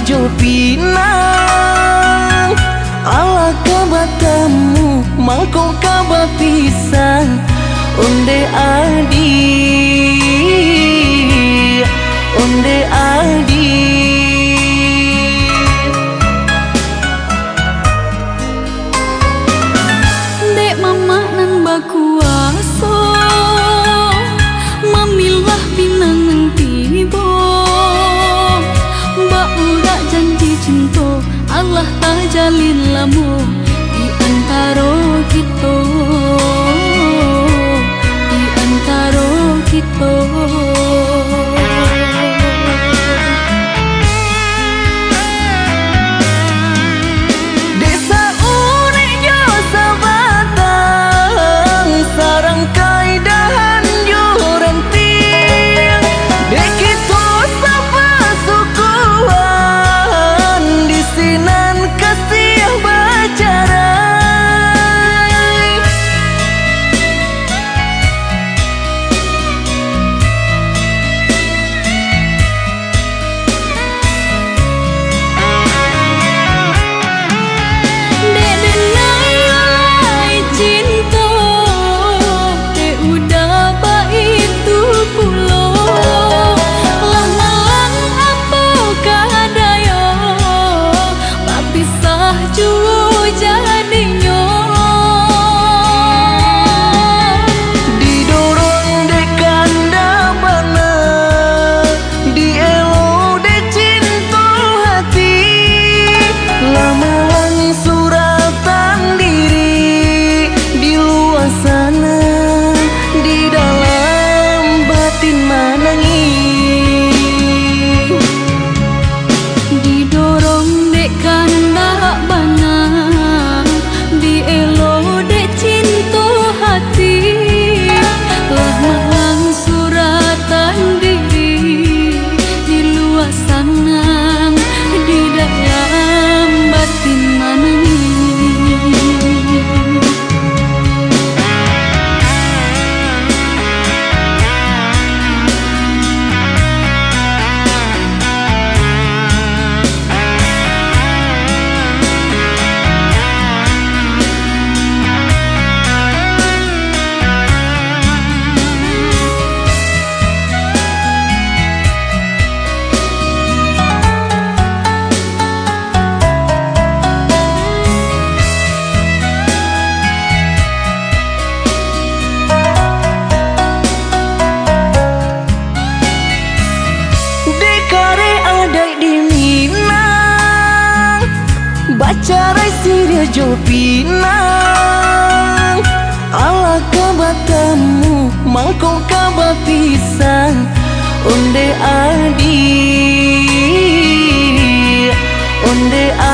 jo pinang ala kabatamu mangko kabapisan onde adi lamu di antara kita di antara kita Bacarai siria jo pinang. Ala kabatamu mangko kabapisan Onde adi? Onde adi